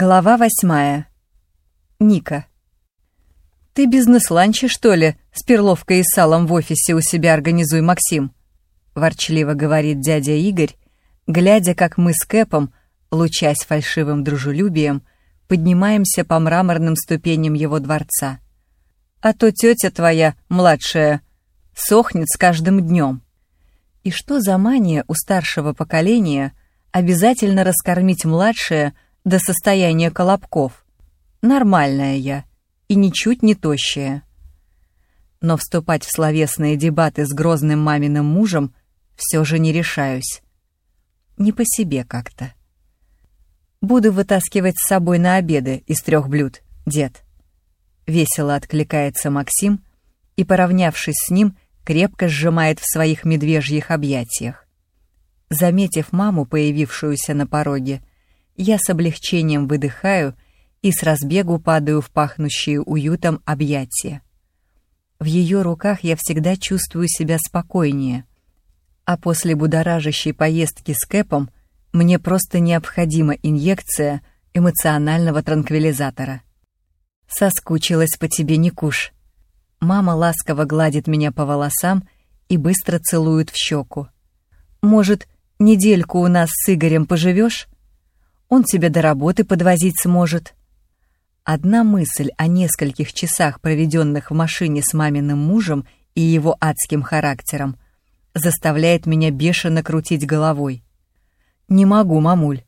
Глава восьмая. Ника. «Ты бизнес-ланчи, что ли, с перловкой и салом в офисе у себя организуй, Максим?» — ворчливо говорит дядя Игорь, глядя, как мы с Кэпом, лучась фальшивым дружелюбием, поднимаемся по мраморным ступеням его дворца. «А то тетя твоя, младшая, сохнет с каждым днем». И что за мания у старшего поколения обязательно раскормить младшее — до состояния колобков. Нормальная я и ничуть не тощая. Но вступать в словесные дебаты с грозным маминым мужем все же не решаюсь. Не по себе как-то. Буду вытаскивать с собой на обеды из трех блюд, дед. Весело откликается Максим и, поравнявшись с ним, крепко сжимает в своих медвежьих объятиях. Заметив маму, появившуюся на пороге, я с облегчением выдыхаю и с разбегу падаю в пахнущие уютом объятия. В ее руках я всегда чувствую себя спокойнее, а после будоражащей поездки с Кэпом мне просто необходима инъекция эмоционального транквилизатора. «Соскучилась по тебе, Никуш». Мама ласково гладит меня по волосам и быстро целует в щеку. «Может, недельку у нас с Игорем поживешь? Он тебя до работы подвозить сможет. Одна мысль о нескольких часах, проведенных в машине с маминым мужем и его адским характером, заставляет меня бешено крутить головой. «Не могу, мамуль.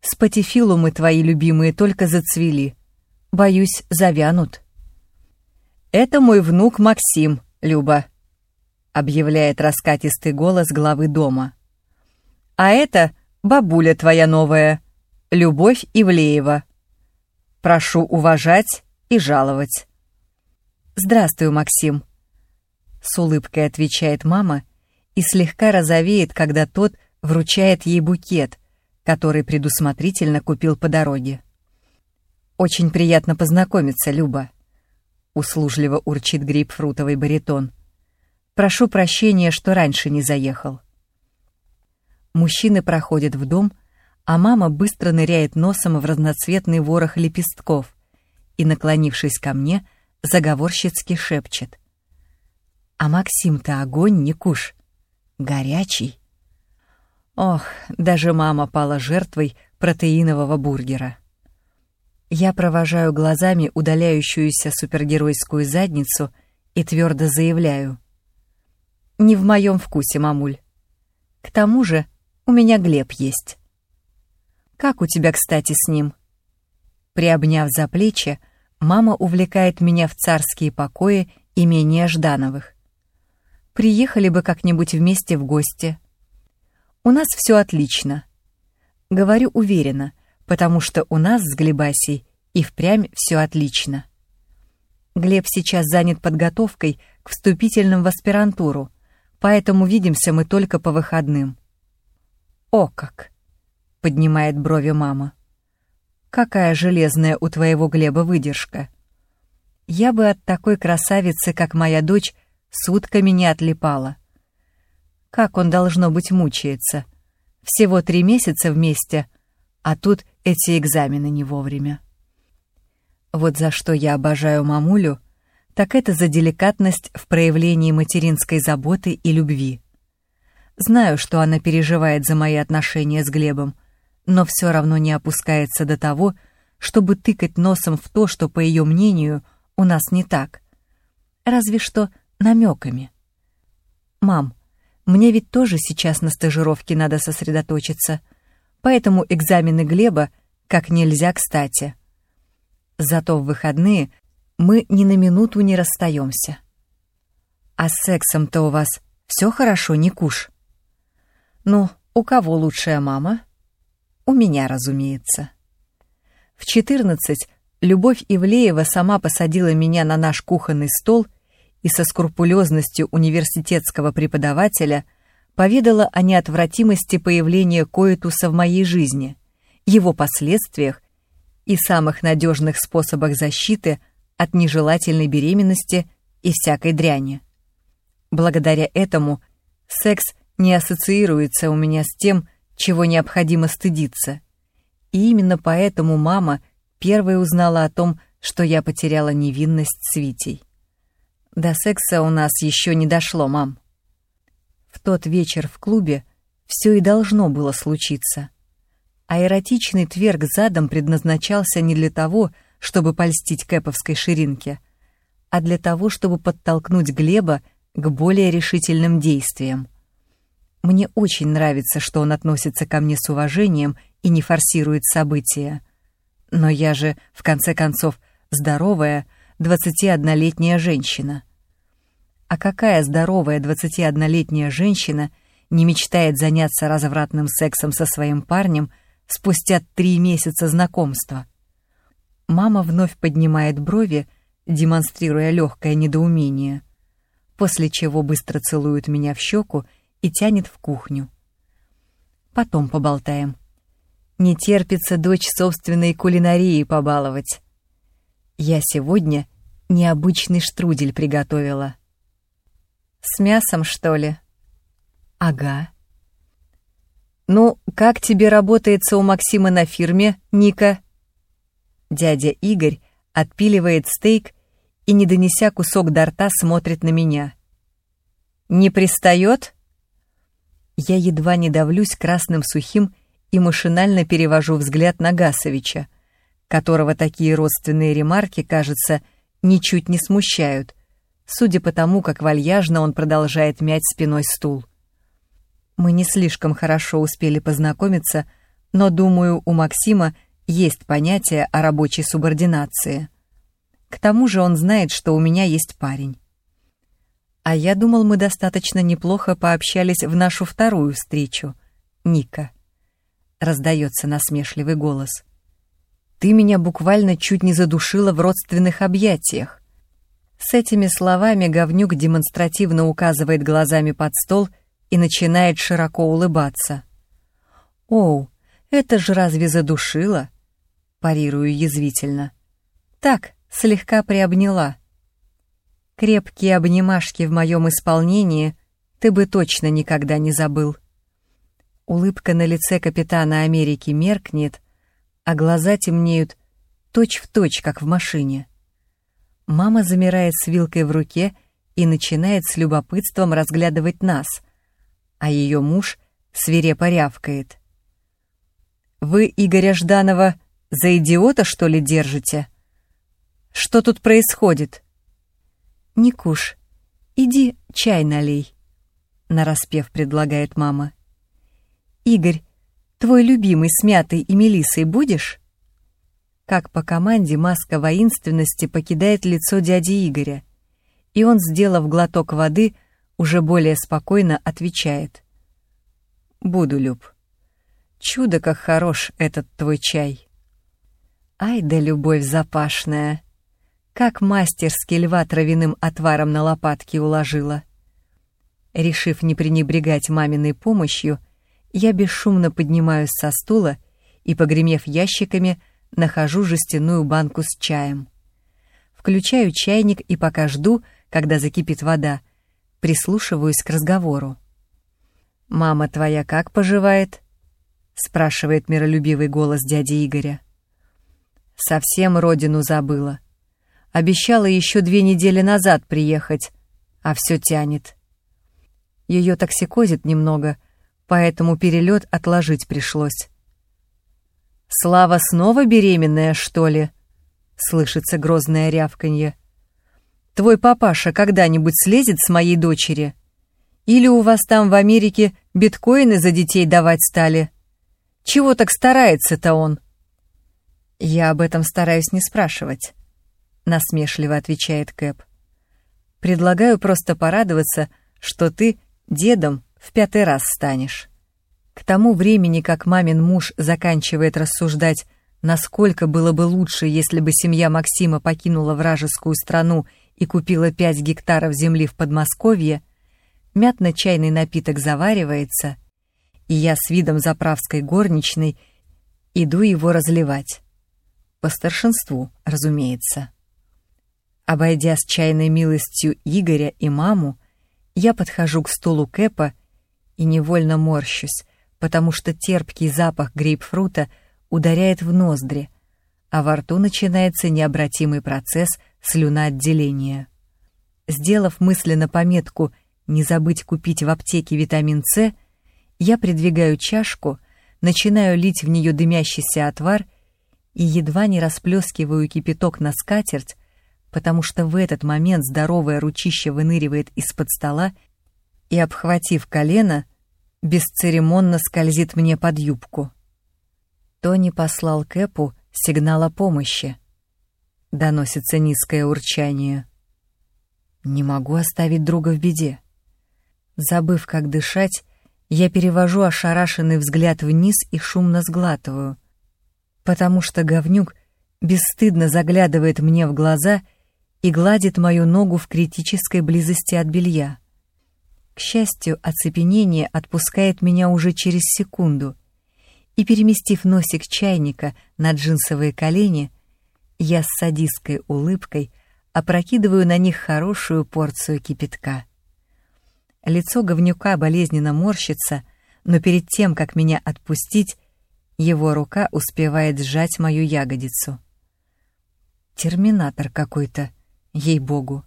Спатифилумы твои любимые только зацвели. Боюсь, завянут». «Это мой внук Максим, Люба», — объявляет раскатистый голос главы дома. «А это бабуля твоя новая, Любовь Ивлеева. Прошу уважать и жаловать. Здравствуй, Максим. С улыбкой отвечает мама и слегка розовеет, когда тот вручает ей букет, который предусмотрительно купил по дороге. Очень приятно познакомиться, Люба. Услужливо урчит грейпфрутовый баритон. Прошу прощения, что раньше не заехал. Мужчины проходят в дом, а мама быстро ныряет носом в разноцветный ворох лепестков и, наклонившись ко мне, заговорщицки шепчет. «А Максим-то огонь не куш, горячий». Ох, даже мама пала жертвой протеинового бургера. Я провожаю глазами удаляющуюся супергеройскую задницу и твердо заявляю. «Не в моем вкусе, мамуль. К тому же у меня Глеб есть». Как у тебя, кстати, с ним?» Приобняв за плечи, мама увлекает меня в царские покои имения Ждановых. «Приехали бы как-нибудь вместе в гости. У нас все отлично. Говорю уверенно, потому что у нас с Глебасей и впрямь все отлично. Глеб сейчас занят подготовкой к вступительным в аспирантуру, поэтому видимся мы только по выходным. О как! Поднимает брови мама. Какая железная у твоего Глеба выдержка. Я бы от такой красавицы, как моя дочь, сутками не отлипала. Как он, должно быть, мучается. Всего три месяца вместе, а тут эти экзамены не вовремя. Вот за что я обожаю мамулю, так это за деликатность в проявлении материнской заботы и любви. Знаю, что она переживает за мои отношения с Глебом, но все равно не опускается до того, чтобы тыкать носом в то, что, по ее мнению, у нас не так. Разве что намеками. «Мам, мне ведь тоже сейчас на стажировке надо сосредоточиться, поэтому экзамены Глеба как нельзя кстати. Зато в выходные мы ни на минуту не расстаемся. А с сексом-то у вас все хорошо, не куш? Ну, у кого лучшая мама?» У меня, разумеется. В 14 Любовь Ивлеева сама посадила меня на наш кухонный стол и со скрупулезностью университетского преподавателя поведала о неотвратимости появления коитуса в моей жизни, его последствиях и самых надежных способах защиты от нежелательной беременности и всякой дряни. Благодаря этому секс не ассоциируется у меня с тем, чего необходимо стыдиться, И именно поэтому мама первой узнала о том, что я потеряла невинность с Витей. До секса у нас еще не дошло, мам. В тот вечер в клубе все и должно было случиться. А эротичный тверг задом предназначался не для того, чтобы польстить кэповской ширинке, а для того, чтобы подтолкнуть Глеба к более решительным действиям. Мне очень нравится, что он относится ко мне с уважением и не форсирует события. Но я же, в конце концов, здоровая, 21-летняя женщина. А какая здоровая 21-летняя женщина не мечтает заняться развратным сексом со своим парнем спустя три месяца знакомства? Мама вновь поднимает брови, демонстрируя легкое недоумение, после чего быстро целует меня в щеку и тянет в кухню. Потом поболтаем. Не терпится дочь собственной кулинарии побаловать. Я сегодня необычный штрудель приготовила. С мясом, что ли? Ага. Ну, как тебе работается у Максима на фирме, Ника? Дядя Игорь отпиливает стейк и, не донеся кусок до рта, смотрит на меня. «Не пристает?» Я едва не давлюсь красным сухим и машинально перевожу взгляд на Гасовича, которого такие родственные ремарки, кажется, ничуть не смущают, судя по тому, как вальяжно он продолжает мять спиной стул. Мы не слишком хорошо успели познакомиться, но, думаю, у Максима есть понятие о рабочей субординации. К тому же он знает, что у меня есть парень. А я думал, мы достаточно неплохо пообщались в нашу вторую встречу. Ника. Раздается насмешливый голос. Ты меня буквально чуть не задушила в родственных объятиях. С этими словами говнюк демонстративно указывает глазами под стол и начинает широко улыбаться. «Оу, это же разве задушило?» Парирую язвительно. «Так, слегка приобняла. Крепкие обнимашки в моем исполнении ты бы точно никогда не забыл». Улыбка на лице капитана Америки меркнет, а глаза темнеют точь-в-точь, точь, как в машине. Мама замирает с вилкой в руке и начинает с любопытством разглядывать нас, а ее муж свирепо рявкает. «Вы Игоря Жданова за идиота, что ли, держите? Что тут происходит?» «Никуш, иди чай налей», — нараспев предлагает мама. «Игорь, твой любимый с мятой и мелисой будешь?» Как по команде маска воинственности покидает лицо дяди Игоря, и он, сделав глоток воды, уже более спокойно отвечает. «Буду, Люб. Чудо, как хорош этот твой чай!» «Ай да любовь запашная!» Как мастерски льва травяным отваром на лопатки уложила. Решив не пренебрегать маминой помощью, я бесшумно поднимаюсь со стула и, погремев ящиками, нахожу жестяную банку с чаем. Включаю чайник и пока жду, когда закипит вода, прислушиваюсь к разговору. «Мама твоя как поживает?» — спрашивает миролюбивый голос дяди Игоря. «Совсем родину забыла. Обещала еще две недели назад приехать, а все тянет. Ее токсикозит немного — поэтому перелет отложить пришлось. «Слава снова беременная, что ли?» — слышится грозное рявканье. «Твой папаша когда-нибудь слезет с моей дочери? Или у вас там в Америке биткоины за детей давать стали? Чего так старается-то он?» «Я об этом стараюсь не спрашивать», — насмешливо отвечает Кэп. «Предлагаю просто порадоваться, что ты дедом в пятый раз станешь. К тому времени, как мамин муж заканчивает рассуждать, насколько было бы лучше, если бы семья Максима покинула вражескую страну и купила пять гектаров земли в Подмосковье, мятно-чайный напиток заваривается, и я с видом заправской горничной иду его разливать. По старшинству, разумеется. Обойдя с чайной милостью Игоря и маму, я подхожу к стулу Кэпа и невольно морщусь, потому что терпкий запах грейпфрута ударяет в ноздри, а во рту начинается необратимый процесс слюноотделения. Сделав мысленно пометку «не забыть купить в аптеке витамин С», я придвигаю чашку, начинаю лить в нее дымящийся отвар и едва не расплескиваю кипяток на скатерть, потому что в этот момент здоровое ручище выныривает из-под стола и, обхватив колено, бесцеремонно скользит мне под юбку. Тони послал Кэпу сигнал о помощи. Доносится низкое урчание. Не могу оставить друга в беде. Забыв, как дышать, я перевожу ошарашенный взгляд вниз и шумно сглатываю, потому что говнюк бесстыдно заглядывает мне в глаза и гладит мою ногу в критической близости от белья. К счастью, оцепенение отпускает меня уже через секунду, и, переместив носик чайника на джинсовые колени, я с садистской улыбкой опрокидываю на них хорошую порцию кипятка. Лицо говнюка болезненно морщится, но перед тем, как меня отпустить, его рука успевает сжать мою ягодицу. Терминатор какой-то, ей-богу.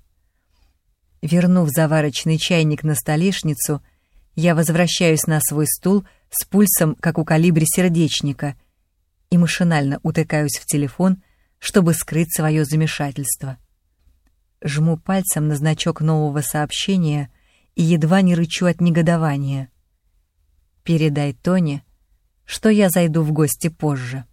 Вернув заварочный чайник на столешницу, я возвращаюсь на свой стул с пульсом, как у калибри сердечника, и машинально утыкаюсь в телефон, чтобы скрыть свое замешательство. Жму пальцем на значок нового сообщения — и едва не рычу от негодования. «Передай Тоне, что я зайду в гости позже».